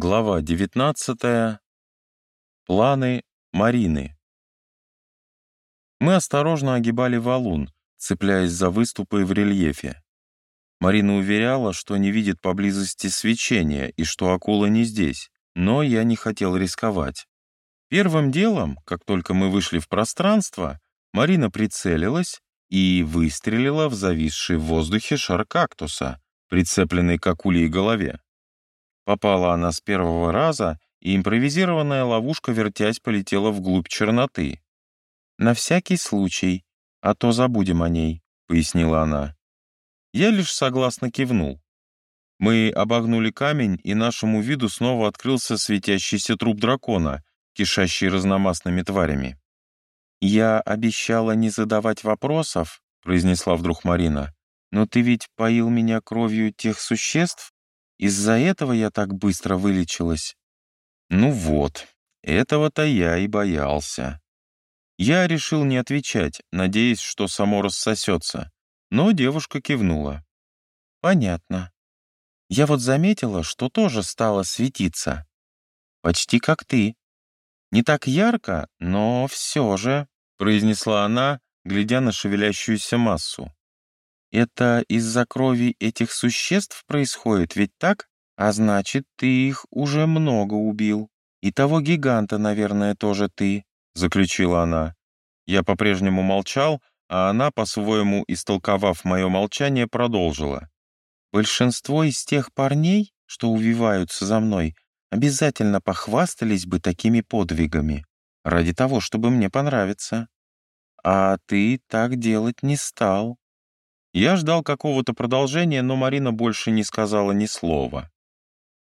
Глава 19. Планы Марины. Мы осторожно огибали валун, цепляясь за выступы в рельефе. Марина уверяла, что не видит поблизости свечения и что акула не здесь, но я не хотел рисковать. Первым делом, как только мы вышли в пространство, Марина прицелилась и выстрелила в зависший в воздухе шар кактуса, прицепленный к акулей голове. Попала она с первого раза, и импровизированная ловушка, вертясь, полетела вглубь черноты. «На всякий случай, а то забудем о ней», — пояснила она. Я лишь согласно кивнул. Мы обогнули камень, и нашему виду снова открылся светящийся труп дракона, кишащий разномастными тварями. «Я обещала не задавать вопросов», — произнесла вдруг Марина. «Но ты ведь поил меня кровью тех существ, из-за этого я так быстро вылечилась. Ну вот, этого-то я и боялся. Я решил не отвечать, надеясь, что само рассосется, но девушка кивнула. Понятно. Я вот заметила, что тоже стала светиться. Почти как ты. Не так ярко, но все же, произнесла она, глядя на шевелящуюся массу. Это из-за крови этих существ происходит, ведь так? А значит, ты их уже много убил. И того гиганта, наверное, тоже ты, заключила она. Я по-прежнему молчал, а она, по-своему истолковав мое молчание, продолжила. Большинство из тех парней, что увиваются за мной, обязательно похвастались бы такими подвигами, ради того, чтобы мне понравиться. А ты так делать не стал. Я ждал какого-то продолжения, но Марина больше не сказала ни слова.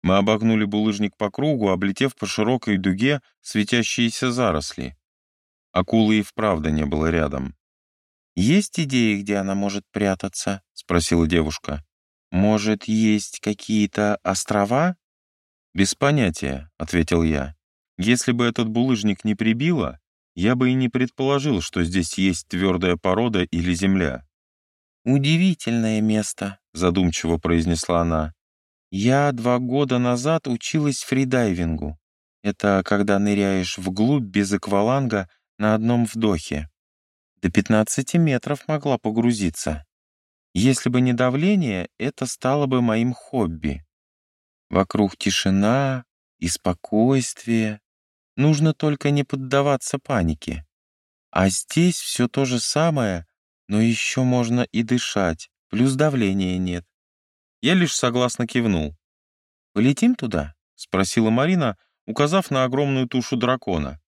Мы обогнули булыжник по кругу, облетев по широкой дуге светящиеся заросли. Акулы и вправду не было рядом. «Есть идеи, где она может прятаться?» — спросила девушка. «Может, есть какие-то острова?» «Без понятия», — ответил я. «Если бы этот булыжник не прибило, я бы и не предположил, что здесь есть твердая порода или земля. «Удивительное место», — задумчиво произнесла она. «Я два года назад училась фридайвингу. Это когда ныряешь вглубь без акваланга на одном вдохе. До 15 метров могла погрузиться. Если бы не давление, это стало бы моим хобби. Вокруг тишина и спокойствие. Нужно только не поддаваться панике. А здесь все то же самое — но еще можно и дышать, плюс давления нет. Я лишь согласно кивнул. «Полетим туда?» — спросила Марина, указав на огромную тушу дракона.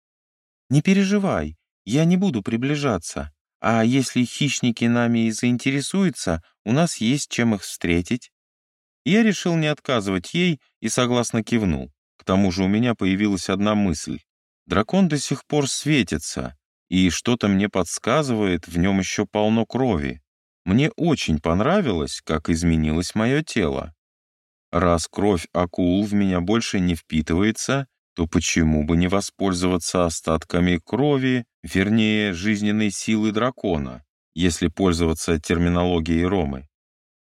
«Не переживай, я не буду приближаться. А если хищники нами и заинтересуются, у нас есть чем их встретить». Я решил не отказывать ей и согласно кивнул. К тому же у меня появилась одна мысль. Дракон до сих пор светится, и что-то мне подсказывает, в нем еще полно крови. Мне очень понравилось, как изменилось мое тело. Раз кровь акул в меня больше не впитывается, то почему бы не воспользоваться остатками крови, вернее, жизненной силы дракона, если пользоваться терминологией Ромы?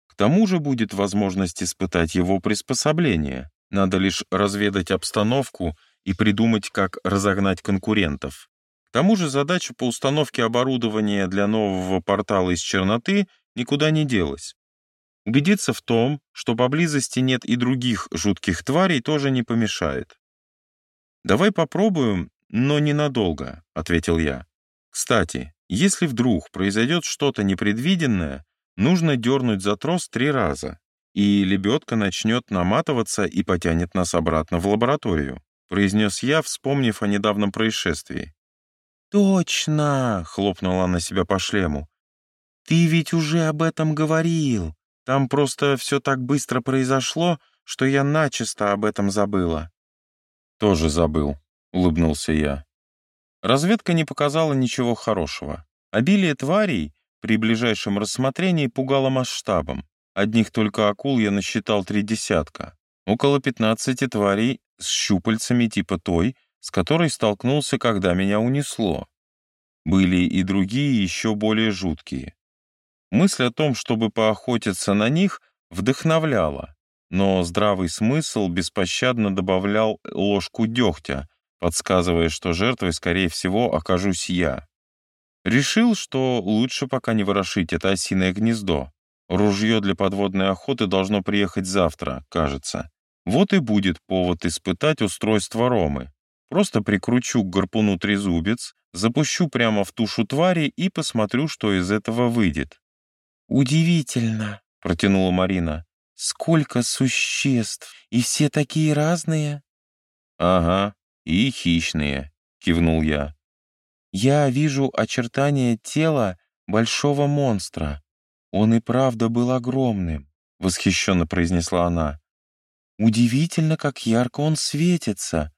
К тому же будет возможность испытать его приспособление. Надо лишь разведать обстановку и придумать, как разогнать конкурентов. Тому же задача по установке оборудования для нового портала из черноты никуда не делась. Убедиться в том, что поблизости нет и других жутких тварей, тоже не помешает. «Давай попробуем, но ненадолго», — ответил я. «Кстати, если вдруг произойдет что-то непредвиденное, нужно дернуть за трос три раза, и лебедка начнет наматываться и потянет нас обратно в лабораторию», произнес я, вспомнив о недавнем происшествии. «Точно!» — хлопнула она себя по шлему. «Ты ведь уже об этом говорил. Там просто все так быстро произошло, что я начисто об этом забыла». «Тоже забыл», — улыбнулся я. Разведка не показала ничего хорошего. Обилие тварей при ближайшем рассмотрении пугало масштабом. Одних только акул я насчитал три десятка. Около пятнадцати тварей с щупальцами типа той, с которой столкнулся, когда меня унесло. Были и другие, еще более жуткие. Мысль о том, чтобы поохотиться на них, вдохновляла, но здравый смысл беспощадно добавлял ложку дегтя, подсказывая, что жертвой, скорее всего, окажусь я. Решил, что лучше пока не ворошить это осиное гнездо. Ружье для подводной охоты должно приехать завтра, кажется. Вот и будет повод испытать устройство Ромы. Просто прикручу к гарпуну трезубец, запущу прямо в тушу твари и посмотрю, что из этого выйдет. «Удивительно», — протянула Марина. «Сколько существ, и все такие разные». «Ага, и хищные», — кивнул я. «Я вижу очертания тела большого монстра. Он и правда был огромным», — восхищенно произнесла она. «Удивительно, как ярко он светится.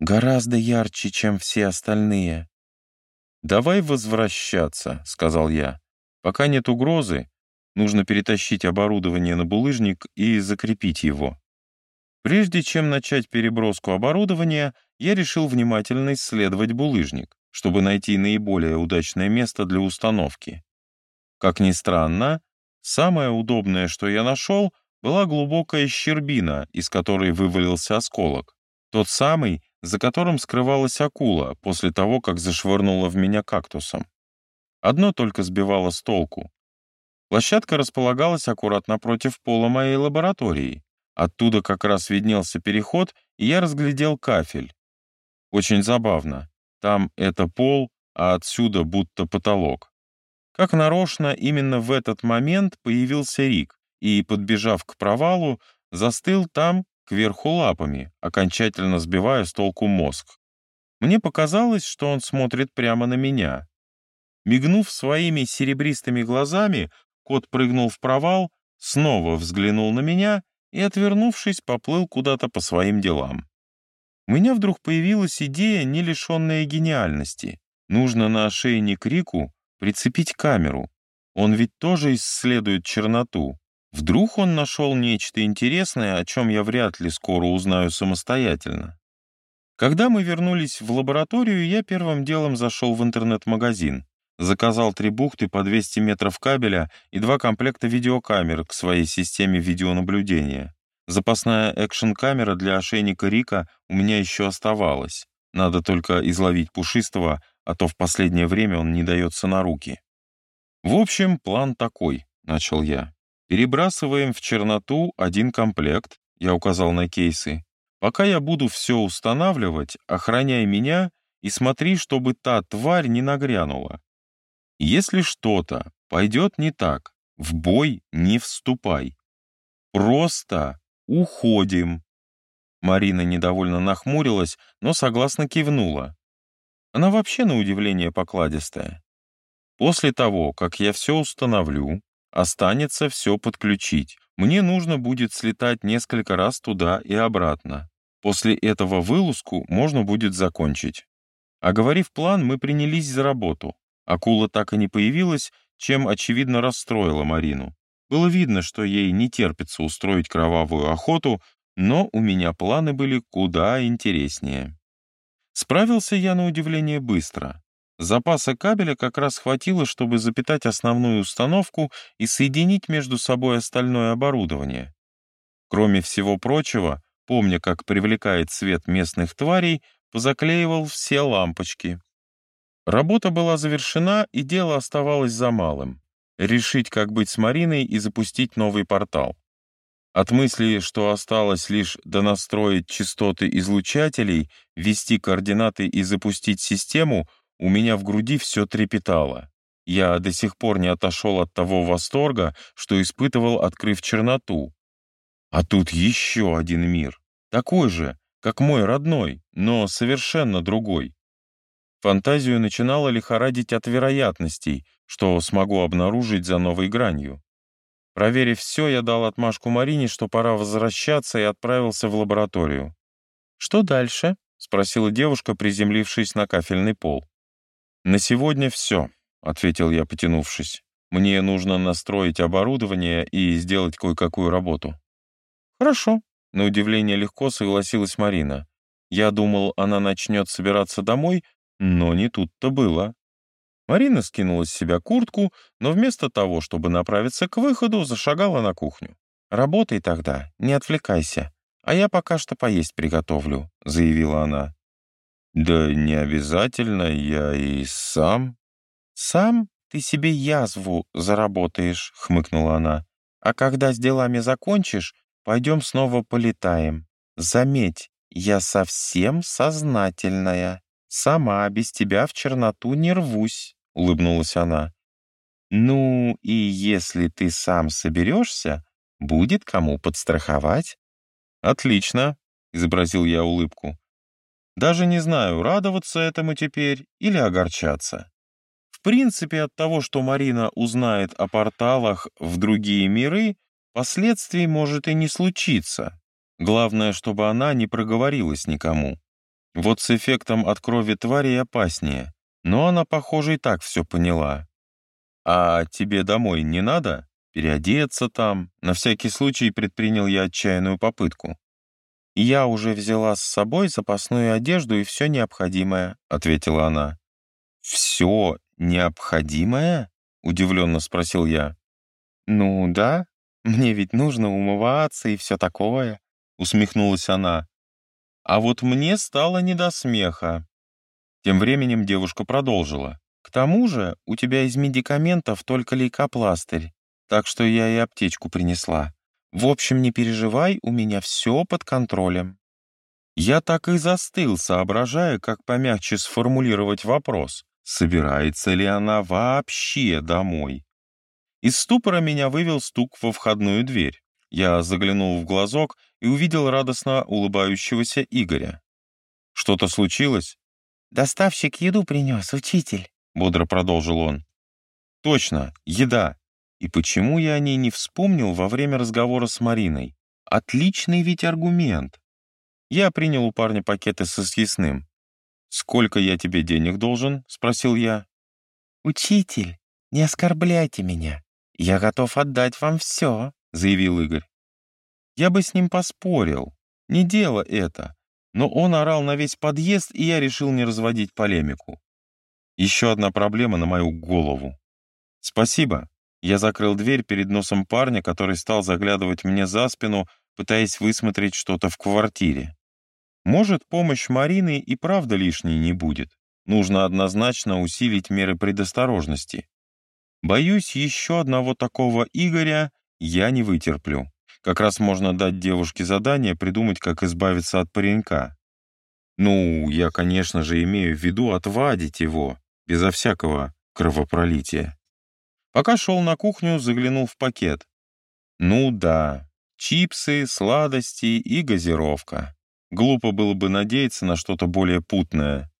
Гораздо ярче, чем все остальные». «Давай возвращаться», — сказал я. «Пока нет угрозы, нужно перетащить оборудование на булыжник и закрепить его». Прежде чем начать переброску оборудования, я решил внимательно исследовать булыжник, чтобы найти наиболее удачное место для установки. Как ни странно, самое удобное, что я нашел, была глубокая щербина, из которой вывалился осколок. Тот самый, за которым скрывалась акула после того, как зашвырнула в меня кактусом. Одно только сбивало с толку. Площадка располагалась аккуратно против пола моей лаборатории. Оттуда как раз виднелся переход, и я разглядел кафель. Очень забавно. Там это пол, а отсюда будто потолок. Как нарочно, именно в этот момент появился Рик и, подбежав к провалу, застыл там, кверху лапами, окончательно сбивая с толку мозг. Мне показалось, что он смотрит прямо на меня. Мигнув своими серебристыми глазами, кот прыгнул в провал, снова взглянул на меня и, отвернувшись, поплыл куда-то по своим делам. У меня вдруг появилась идея, не лишенная гениальности. Нужно на ошейник Рику прицепить камеру. Он ведь тоже исследует черноту. Вдруг он нашел нечто интересное, о чем я вряд ли скоро узнаю самостоятельно. Когда мы вернулись в лабораторию, я первым делом зашел в интернет-магазин. Заказал три бухты по 200 метров кабеля и два комплекта видеокамер к своей системе видеонаблюдения. Запасная экшн-камера для ошейника Рика у меня еще оставалась. Надо только изловить пушистого, а то в последнее время он не дается на руки. «В общем, план такой», — начал я. Перебрасываем в черноту один комплект, я указал на кейсы. Пока я буду все устанавливать, охраняй меня и смотри, чтобы та тварь не нагрянула. Если что-то пойдет не так, в бой не вступай. Просто уходим. Марина недовольно нахмурилась, но согласно кивнула. Она вообще на удивление покладистая. После того, как я все установлю, Останется все подключить. Мне нужно будет слетать несколько раз туда и обратно. После этого вылазку можно будет закончить. Оговорив план, мы принялись за работу. Акула так и не появилась, чем, очевидно, расстроила Марину. Было видно, что ей не терпится устроить кровавую охоту, но у меня планы были куда интереснее. Справился я, на удивление, быстро. Запаса кабеля как раз хватило, чтобы запитать основную установку и соединить между собой остальное оборудование. Кроме всего прочего, помня, как привлекает свет местных тварей, позаклеивал все лампочки. Работа была завершена, и дело оставалось за малым — решить, как быть с Мариной и запустить новый портал. От мысли, что осталось лишь донастроить частоты излучателей, ввести координаты и запустить систему — у меня в груди все трепетало. Я до сих пор не отошел от того восторга, что испытывал, открыв черноту. А тут еще один мир, такой же, как мой родной, но совершенно другой. Фантазию начинала лихорадить от вероятностей, что смогу обнаружить за новой гранью. Проверив все, я дал отмашку Марине, что пора возвращаться, и отправился в лабораторию. «Что дальше?» — спросила девушка, приземлившись на кафельный пол. «На сегодня все», — ответил я, потянувшись. «Мне нужно настроить оборудование и сделать кое-какую работу». «Хорошо», — на удивление легко согласилась Марина. Я думал, она начнет собираться домой, но не тут-то было. Марина скинула с себя куртку, но вместо того, чтобы направиться к выходу, зашагала на кухню. Работай тогда, не отвлекайся. А я пока что поесть приготовлю», — заявила она. «Да не обязательно, я и сам». «Сам ты себе язву заработаешь», — хмыкнула она. «А когда с делами закончишь, пойдем снова полетаем. Заметь, я совсем сознательная. Сама без тебя в черноту не рвусь», — улыбнулась она. «Ну, и если ты сам соберешься, будет кому подстраховать». «Отлично», — изобразил я улыбку. «Даже не знаю, радоваться этому теперь или огорчаться. В принципе, от того, что Марина узнает о порталах в другие миры, последствий может и не случиться. Главное, чтобы она не проговорилась никому. Вот с эффектом от крови твари опаснее, но она, похоже, и так все поняла. «А тебе домой не надо? Переодеться там?» На всякий случай предпринял я отчаянную попытку. «Я уже взяла с собой запасную одежду и все необходимое», — ответила она. «Все необходимое?» — удивленно спросил я. «Ну да, мне ведь нужно умываться и все такое», — усмехнулась она. А вот мне стало не до смеха. Тем временем девушка продолжила. К тому же у тебя из медикаментов только лейкопластырь, так что я и аптечку принесла. В общем, не переживай, у меня все под контролем». Я так и застыл, соображая, как помягче сформулировать вопрос, собирается ли она вообще домой. Из ступора меня вывел стук во входную дверь. Я заглянул в глазок и увидел радостно улыбающегося Игоря. «Что-то случилось?» «Доставщик еду принес, учитель», бодро продолжил он. Точно, еда. И почему я о ней не вспомнил во время разговора с Мариной? Отличный ведь аргумент. Я принял у парня пакеты со съестным. «Сколько я тебе денег должен?» — спросил я. «Учитель, не оскорбляйте меня. Я готов отдать вам все», — заявил Игорь. Я бы с ним поспорил. Не дело это. Но он орал на весь подъезд, и я решил не разводить полемику. Еще одна проблема на мою голову. Спасибо. Я закрыл дверь перед носом парня, который стал заглядывать мне за спину, пытаясь высмотреть что-то в квартире. Может, помощь Марины и правда лишней не будет. Нужно однозначно усилить меры предосторожности. Боюсь, еще одного такого Игоря я не вытерплю. Как раз можно дать девушке задание придумать, как избавиться от паренька. Ну, я, конечно же, имею в виду отвадить его безо всякого кровопролития. Пока шел на кухню, заглянул в пакет. Ну да, чипсы, сладости и газировка. Глупо было бы надеяться на что-то более путное.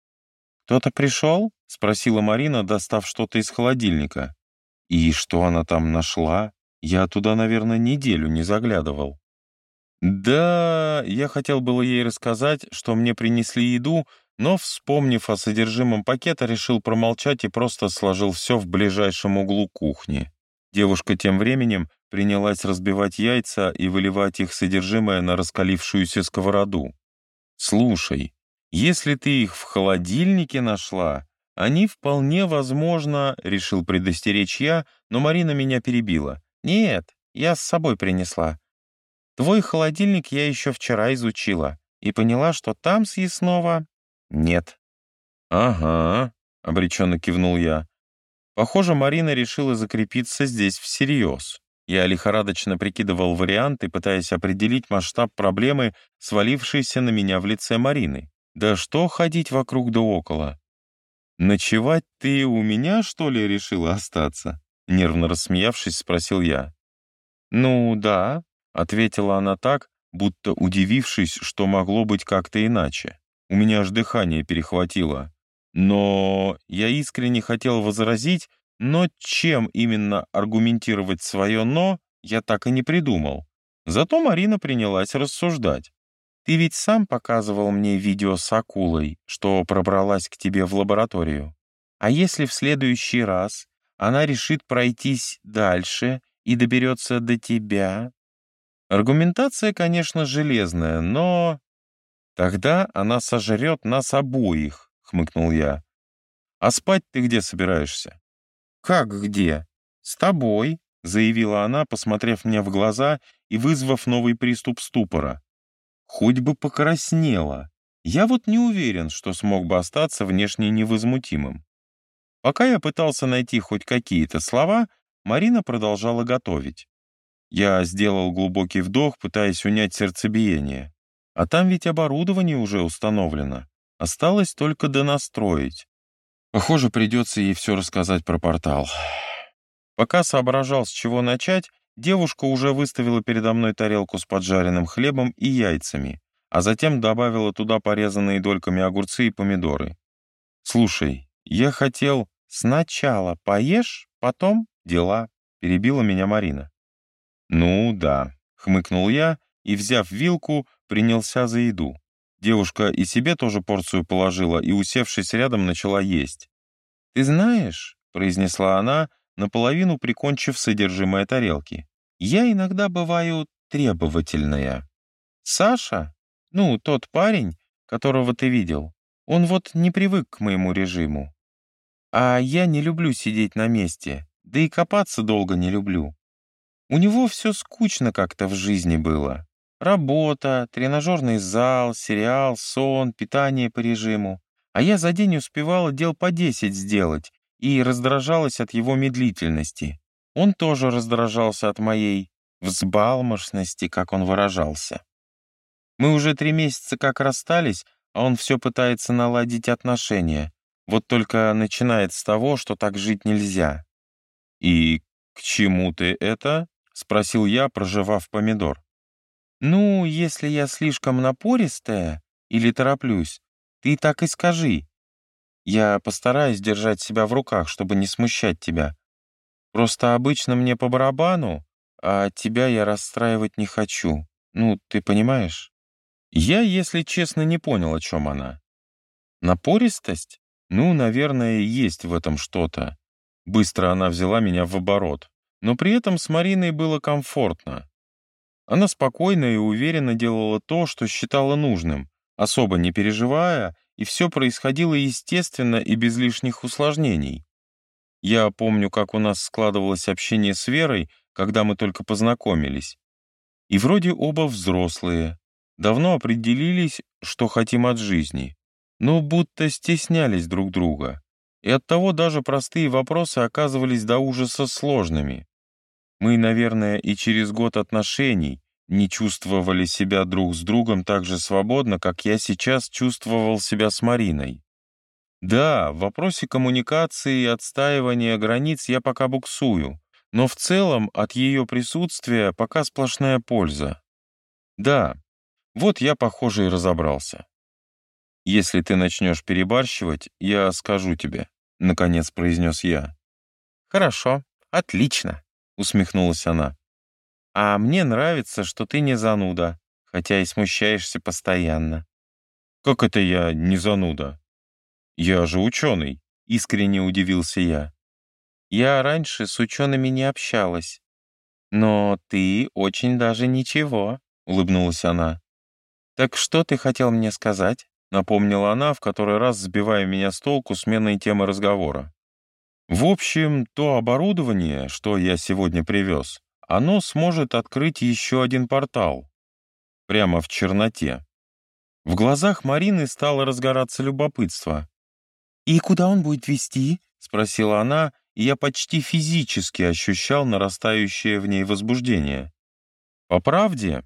«Кто-то пришел?» — спросила Марина, достав что-то из холодильника. «И что она там нашла? Я туда, наверное, неделю не заглядывал». «Да, я хотел было ей рассказать, что мне принесли еду, но, вспомнив о содержимом пакета, решил промолчать и просто сложил все в ближайшем углу кухни. Девушка тем временем принялась разбивать яйца и выливать их содержимое на раскалившуюся сковороду. «Слушай, если ты их в холодильнике нашла, они вполне возможно, — решил предостеречь я, но Марина меня перебила. Нет, я с собой принесла. Твой холодильник я еще вчера изучила и поняла, что там съестного «Нет». «Ага», — обреченно кивнул я. Похоже, Марина решила закрепиться здесь всерьез. Я лихорадочно прикидывал варианты, пытаясь определить масштаб проблемы, свалившейся на меня в лице Марины. Да что ходить вокруг да около? «Ночевать ты у меня, что ли, решила остаться?» Нервно рассмеявшись, спросил я. «Ну, да», — ответила она так, будто удивившись, что могло быть как-то иначе. У меня аж дыхание перехватило. Но я искренне хотел возразить, но чем именно аргументировать свое «но» я так и не придумал. Зато Марина принялась рассуждать. «Ты ведь сам показывал мне видео с акулой, что пробралась к тебе в лабораторию. А если в следующий раз она решит пройтись дальше и доберется до тебя?» Аргументация, конечно, железная, но «Тогда она сожрет нас обоих», — хмыкнул я. «А спать ты где собираешься?» «Как где?» «С тобой», — заявила она, посмотрев мне в глаза и вызвав новый приступ ступора. Хоть бы покраснела. Я вот не уверен, что смог бы остаться внешне невозмутимым. Пока я пытался найти хоть какие-то слова, Марина продолжала готовить. Я сделал глубокий вдох, пытаясь унять сердцебиение. А там ведь оборудование уже установлено. Осталось только донастроить. Похоже, придется ей все рассказать про портал. Пока соображал, с чего начать, девушка уже выставила передо мной тарелку с поджаренным хлебом и яйцами, а затем добавила туда порезанные дольками огурцы и помидоры. «Слушай, я хотел сначала поешь, потом дела», — перебила меня Марина. «Ну да», — хмыкнул я и, взяв вилку, принялся за еду. Девушка и себе тоже порцию положила и, усевшись рядом, начала есть. «Ты знаешь», — произнесла она, наполовину прикончив содержимое тарелки, «я иногда бываю требовательная. Саша, ну, тот парень, которого ты видел, он вот не привык к моему режиму. А я не люблю сидеть на месте, да и копаться долго не люблю. У него все скучно как-то в жизни было. Работа, тренажерный зал, сериал, сон, питание по режиму. А я за день успевала дел по десять сделать и раздражалась от его медлительности. Он тоже раздражался от моей взбалмошности, как он выражался. Мы уже три месяца как расстались, а он все пытается наладить отношения. Вот только начинает с того, что так жить нельзя. «И к чему ты это?» — спросил я, проживав помидор. «Ну, если я слишком напористая или тороплюсь, ты так и скажи. Я постараюсь держать себя в руках, чтобы не смущать тебя. Просто обычно мне по барабану, а тебя я расстраивать не хочу. Ну, ты понимаешь?» Я, если честно, не понял, о чем она. Напористость? Ну, наверное, есть в этом что-то. Быстро она взяла меня в оборот. Но при этом с Мариной было комфортно. Она спокойно и уверенно делала то, что считала нужным, особо не переживая, и все происходило естественно и без лишних усложнений. Я помню, как у нас складывалось общение с Верой, когда мы только познакомились. И вроде оба взрослые, давно определились, что хотим от жизни, но будто стеснялись друг друга, и оттого даже простые вопросы оказывались до ужаса сложными. Мы, наверное, и через год отношений не чувствовали себя друг с другом так же свободно, как я сейчас чувствовал себя с Мариной. Да, в вопросе коммуникации и отстаивания границ я пока буксую, но в целом от ее присутствия пока сплошная польза. Да, вот я, похоже, и разобрался. Если ты начнешь перебарщивать, я скажу тебе, — наконец произнес я. Хорошо, отлично, — усмехнулась она. «А мне нравится, что ты не зануда, хотя и смущаешься постоянно». «Как это я не зануда? Я же ученый», — искренне удивился я. «Я раньше с учеными не общалась. Но ты очень даже ничего», — улыбнулась она. «Так что ты хотел мне сказать?» — напомнила она, в который раз сбивая меня с толку сменой темы разговора. В общем, то оборудование, что я сегодня привез, оно сможет открыть еще один портал. Прямо в черноте. В глазах Марины стало разгораться любопытство. «И куда он будет вести?» — спросила она, и я почти физически ощущал нарастающее в ней возбуждение. По правде,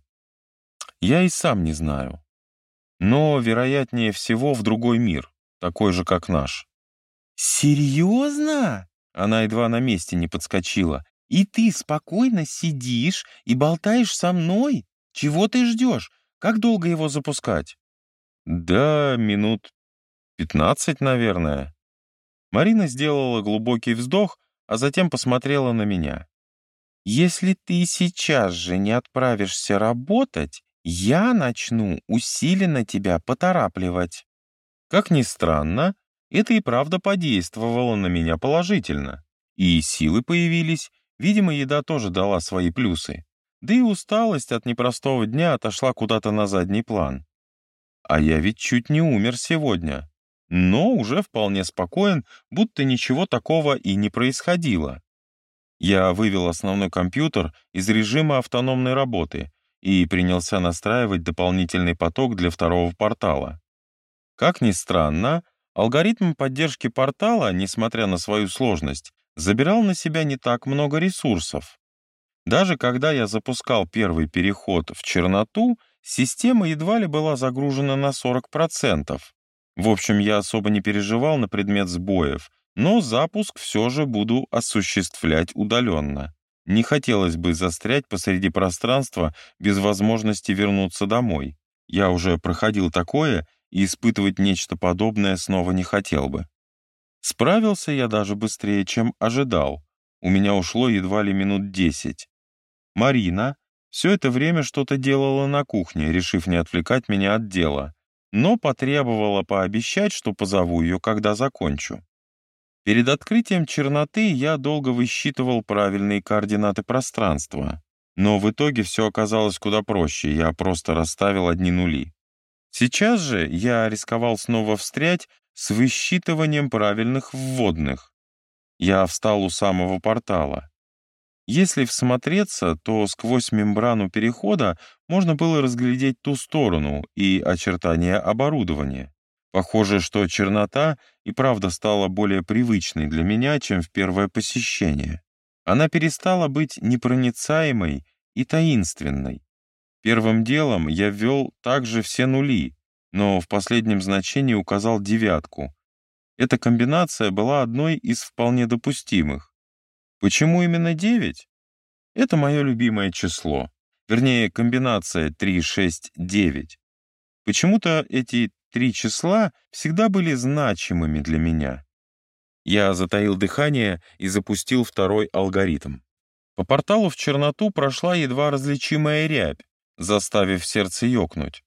я и сам не знаю. Но, вероятнее всего, в другой мир, такой же, как наш. «Серьезно?» Она едва на месте не подскочила. «И ты спокойно сидишь и болтаешь со мной? Чего ты ждешь? Как долго его запускать?» «Да, минут пятнадцать, наверное». Марина сделала глубокий вздох, а затем посмотрела на меня. «Если ты сейчас же не отправишься работать, я начну усиленно тебя поторапливать». Как ни странно, это и правда подействовало на меня положительно. И силы появились, видимо, еда тоже дала свои плюсы. Да и усталость от непростого дня отошла куда-то на задний план. А я ведь чуть не умер сегодня. Но уже вполне спокоен, будто ничего такого и не происходило. Я вывел основной компьютер из режима автономной работы и принялся настраивать дополнительный поток для второго портала. Как ни странно, алгоритм поддержки портала, несмотря на свою сложность, забирал на себя не так много ресурсов. Даже когда я запускал первый переход в черноту, система едва ли была загружена на 40%. В общем, я особо не переживал на предмет сбоев, но запуск все же буду осуществлять удаленно. Не хотелось бы застрять посреди пространства без возможности вернуться домой. Я уже проходил такое, и испытывать нечто подобное снова не хотел бы. Справился я даже быстрее, чем ожидал. У меня ушло едва ли минут десять. Марина все это время что-то делала на кухне, решив не отвлекать меня от дела, но потребовала пообещать, что позову ее, когда закончу. Перед открытием черноты я долго высчитывал правильные координаты пространства, но в итоге все оказалось куда проще, я просто расставил одни нули. Сейчас же я рисковал снова встрять с высчитыванием правильных вводных. Я встал у самого портала. Если всмотреться, то сквозь мембрану перехода можно было разглядеть ту сторону и очертания оборудования. Похоже, что чернота и правда стала более привычной для меня, чем в первое посещение. Она перестала быть непроницаемой и таинственной. Первым делом я ввел также все нули, но в последнем значении указал девятку. Эта комбинация была одной из вполне допустимых. Почему именно 9? Это мое любимое число. Вернее, комбинация 3, 6, 9. Почему-то эти три числа всегда были значимыми для меня. Я затаил дыхание и запустил второй алгоритм. По порталу в черноту прошла едва различимая рябь, заставив сердце ёкнуть.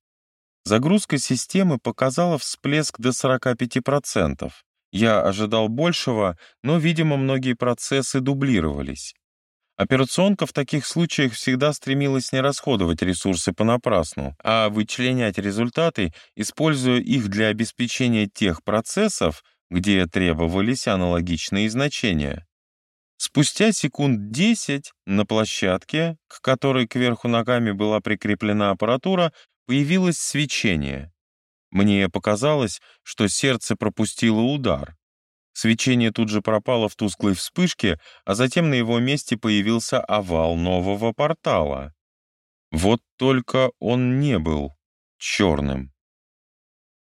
Загрузка системы показала всплеск до 45%. Я ожидал большего, но, видимо, многие процессы дублировались. Операционка в таких случаях всегда стремилась не расходовать ресурсы понапрасну, а вычленять результаты, используя их для обеспечения тех процессов, где требовались аналогичные значения. Спустя секунд 10 на площадке, к которой кверху ногами была прикреплена аппаратура, появилось свечение. Мне показалось, что сердце пропустило удар. Свечение тут же пропало в тусклой вспышке, а затем на его месте появился овал нового портала. Вот только он не был черным.